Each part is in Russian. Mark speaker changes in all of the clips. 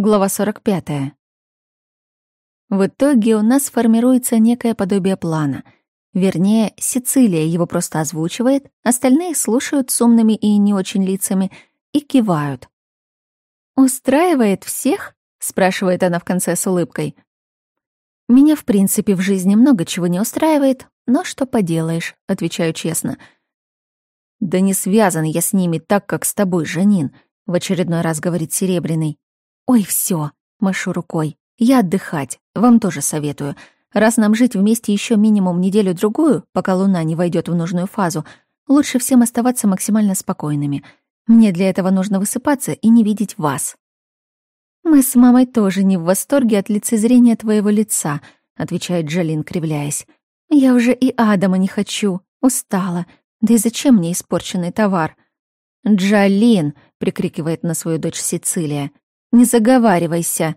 Speaker 1: Глава 45. В итоге у нас формируется некое подобие плана. Вернее, Сицилия его просто озвучивает, остальные слушают с умными и не очень лицами и кивают. «Устраивает всех?» — спрашивает она в конце с улыбкой. «Меня, в принципе, в жизни много чего не устраивает, но что поделаешь», — отвечаю честно. «Да не связан я с ними так, как с тобой, Жанин», — в очередной раз говорит Серебряный. «Ой, все, машу рукой. «Я отдыхать. Вам тоже советую. Раз нам жить вместе еще минимум неделю-другую, пока Луна не войдет в нужную фазу, лучше всем оставаться максимально спокойными. Мне для этого нужно высыпаться и не видеть вас». «Мы с мамой тоже не в восторге от лицезрения твоего лица», — отвечает Джалин, кривляясь. «Я уже и Адама не хочу. Устала. Да и зачем мне испорченный товар?» «Джалин!» — прикрикивает на свою дочь Сицилия. Не заговаривайся.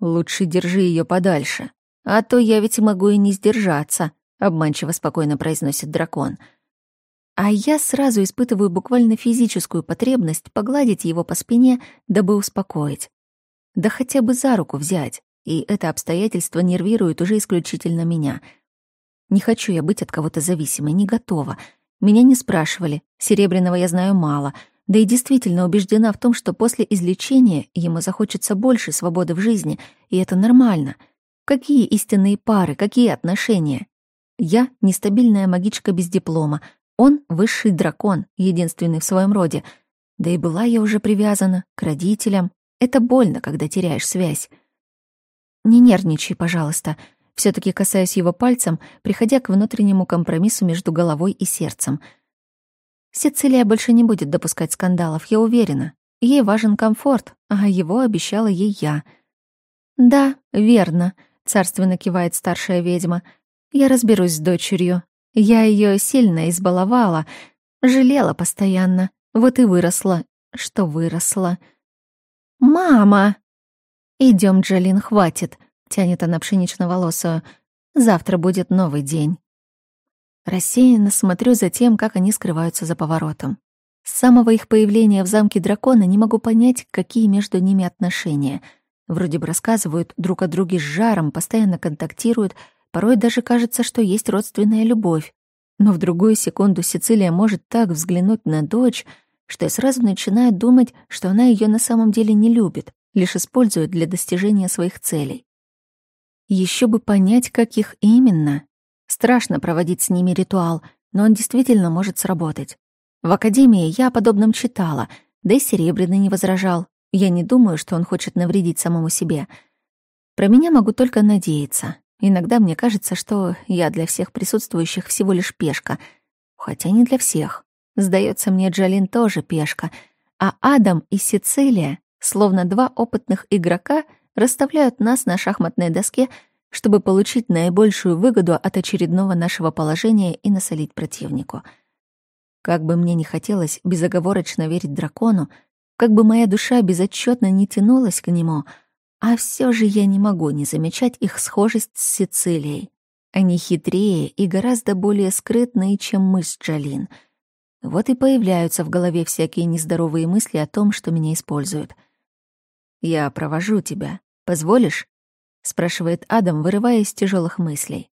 Speaker 1: Лучше держи ее подальше, а то я ведь могу и не сдержаться, обманчиво спокойно произносит дракон. А я сразу испытываю буквально физическую потребность погладить его по спине, дабы успокоить. Да хотя бы за руку взять, и это обстоятельство нервирует уже исключительно меня. Не хочу я быть от кого-то зависимой, не готова. Меня не спрашивали, Серебряного я знаю мало — да и действительно убеждена в том, что после излечения ему захочется больше свободы в жизни, и это нормально. Какие истинные пары, какие отношения? Я — нестабильная магичка без диплома, он — высший дракон, единственный в своем роде. Да и была я уже привязана к родителям. Это больно, когда теряешь связь. Не нервничай, пожалуйста. все таки касаюсь его пальцем, приходя к внутреннему компромиссу между головой и сердцем — Сицилия больше не будет допускать скандалов, я уверена. Ей важен комфорт, а его обещала ей я. «Да, верно», — царственно кивает старшая ведьма. «Я разберусь с дочерью. Я ее сильно избаловала, жалела постоянно. Вот и выросла, что выросла». «Мама!» Идем, Джалин, хватит», — тянет она пшенично-волосую. «Завтра будет новый день». Рассеянно смотрю за тем, как они скрываются за поворотом. С самого их появления в замке дракона не могу понять, какие между ними отношения. Вроде бы рассказывают друг о друге с жаром, постоянно контактируют, порой даже кажется, что есть родственная любовь. Но в другую секунду Сицилия может так взглянуть на дочь, что я сразу начинаю думать, что она ее на самом деле не любит, лишь использует для достижения своих целей. Еще бы понять, каких именно, Страшно проводить с ними ритуал, но он действительно может сработать. В академии я о подобном читала, да и Серебряный не возражал. Я не думаю, что он хочет навредить самому себе. Про меня могу только надеяться. Иногда мне кажется, что я для всех присутствующих всего лишь пешка. Хотя не для всех. Сдается мне, Джалин тоже пешка. А Адам и Сицилия, словно два опытных игрока, расставляют нас на шахматной доске — чтобы получить наибольшую выгоду от очередного нашего положения и насолить противнику. Как бы мне ни хотелось безоговорочно верить дракону, как бы моя душа безотчетно не тянулась к нему, а все же я не могу не замечать их схожесть с Сицилией. Они хитрее и гораздо более скрытные, чем мы с Джалин. Вот и появляются в голове всякие нездоровые мысли о том, что меня используют. «Я провожу тебя. Позволишь?» — спрашивает Адам, вырывая из тяжелых мыслей.